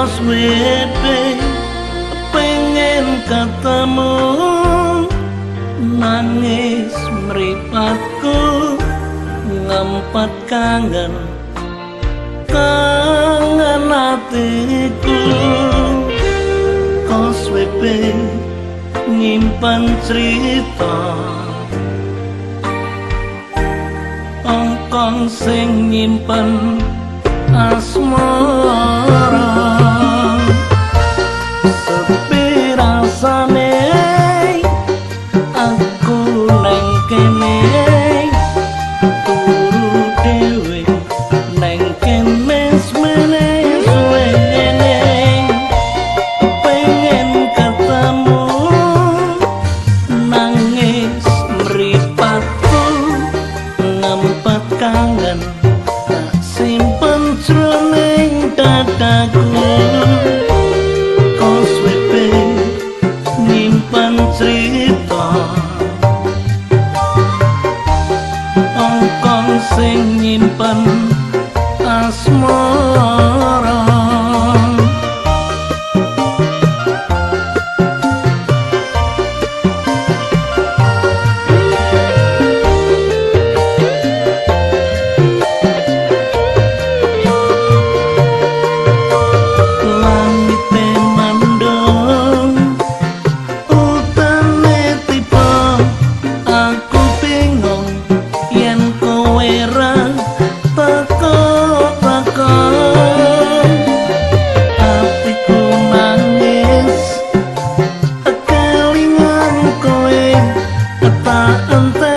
Los wepe pengen katamu Nangis meripatku ngempat kangen Kangen hatiku Los wepe nyimpan cerita Ongkong sing nyimpan asmara. apa empat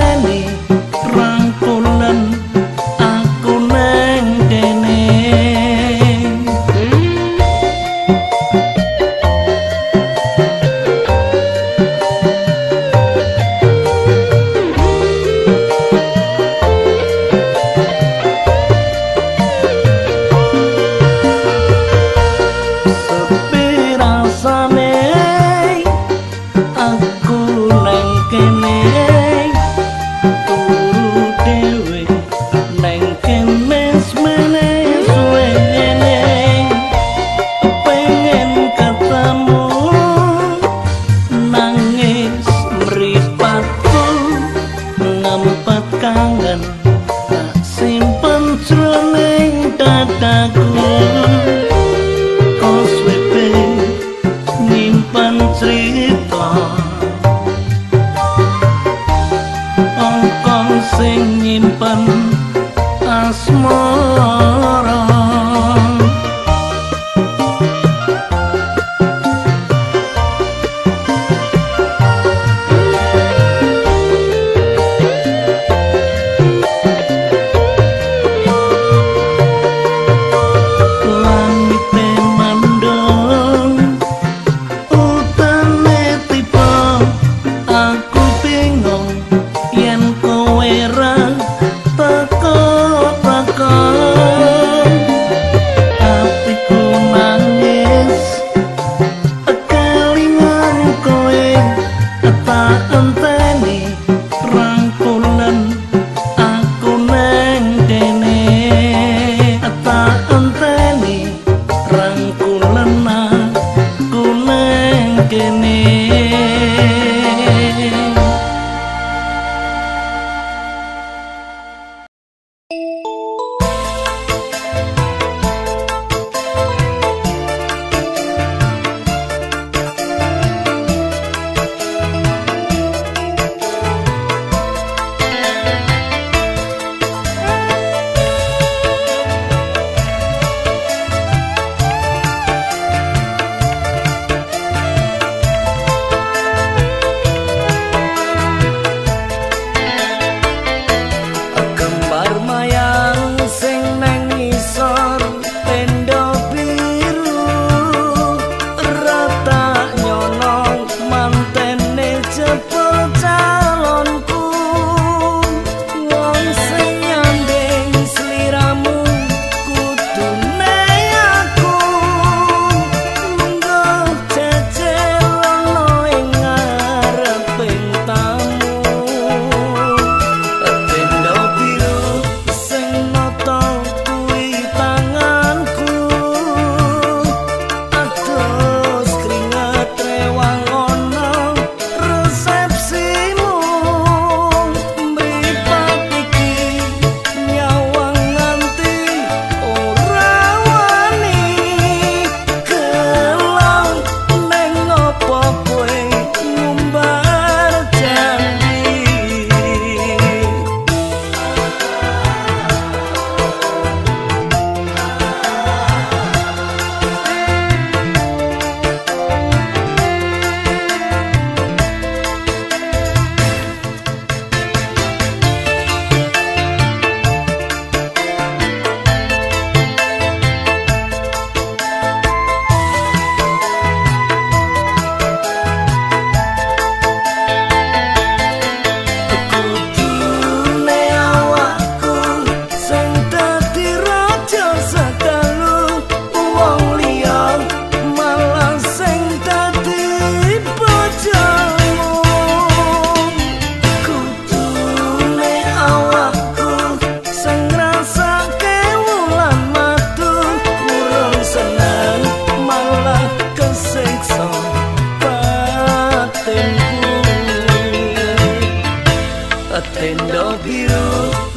And of the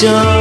저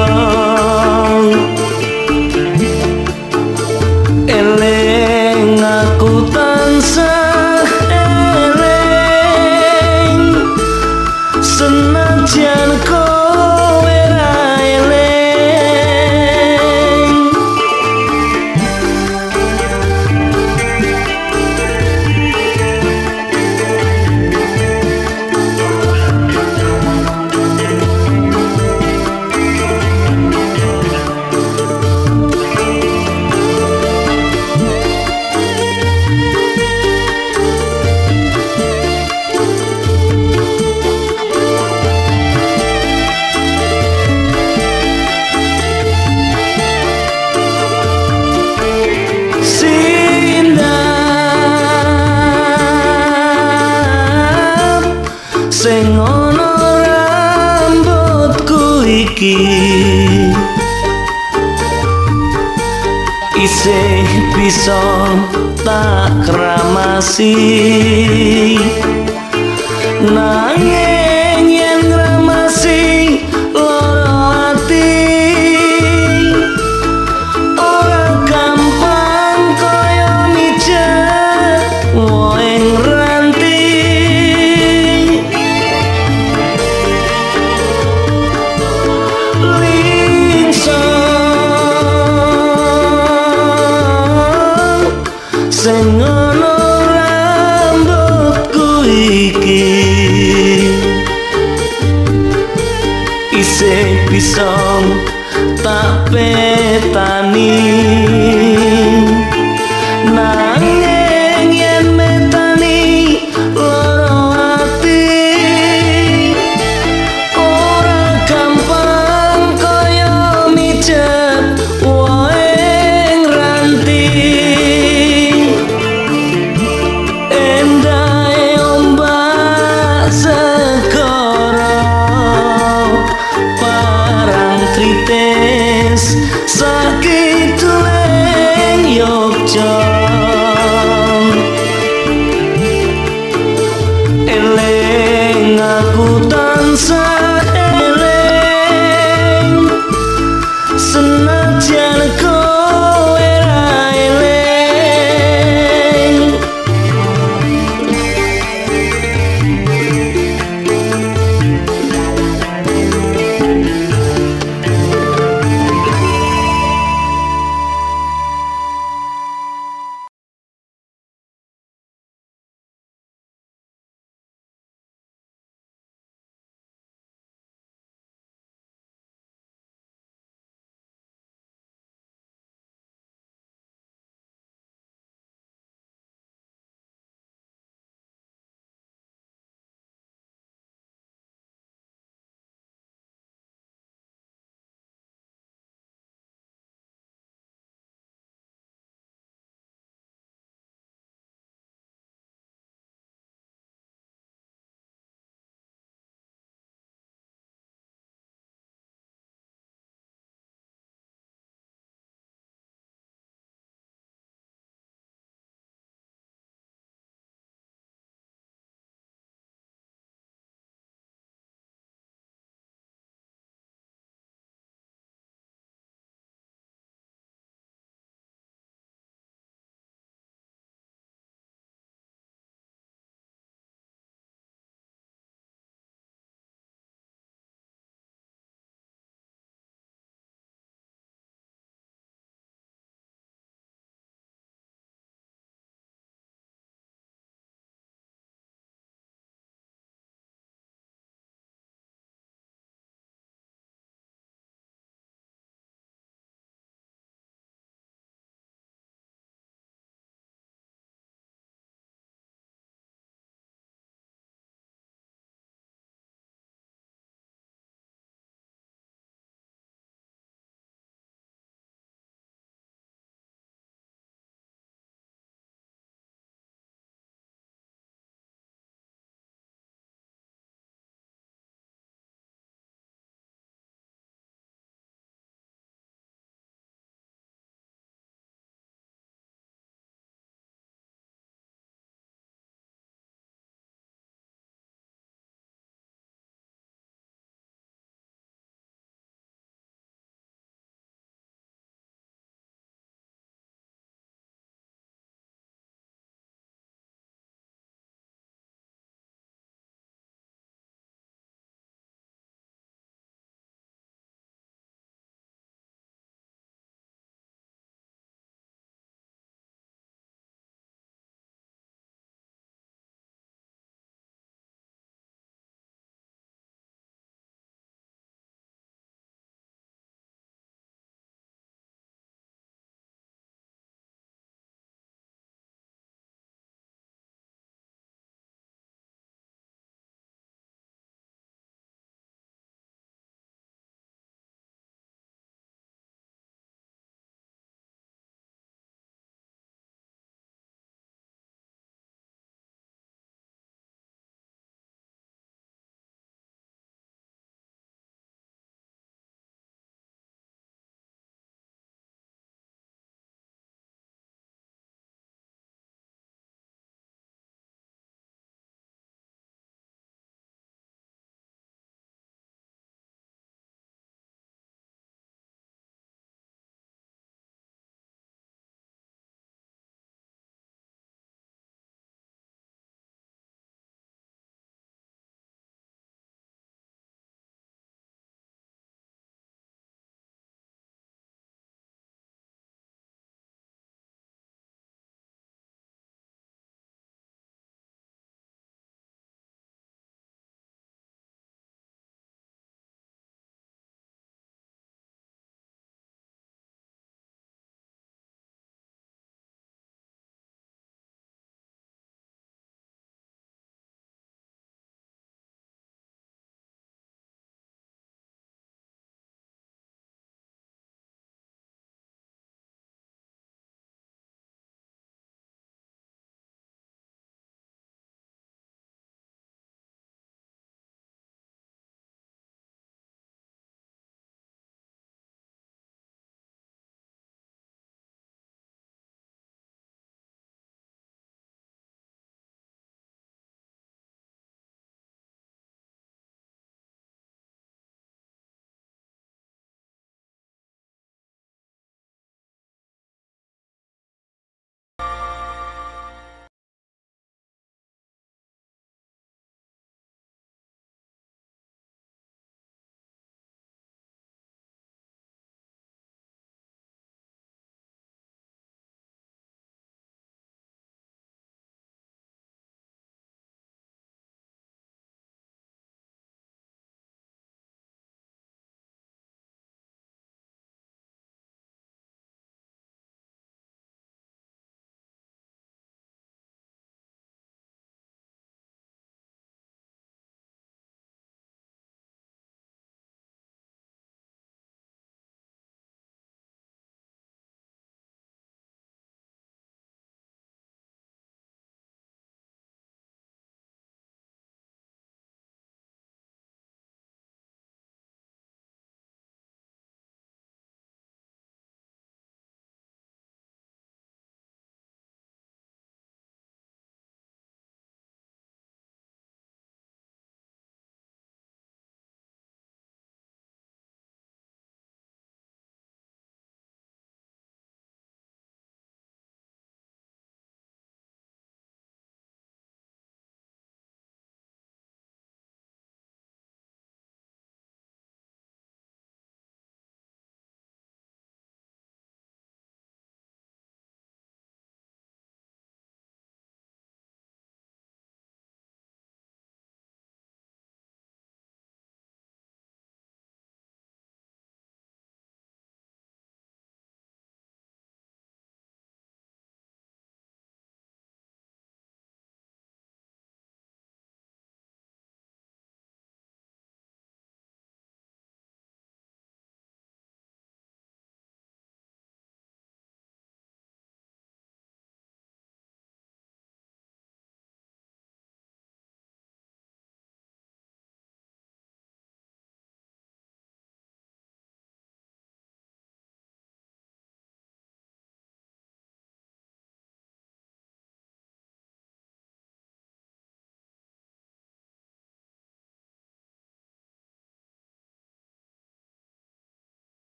tak kramasi. Nanging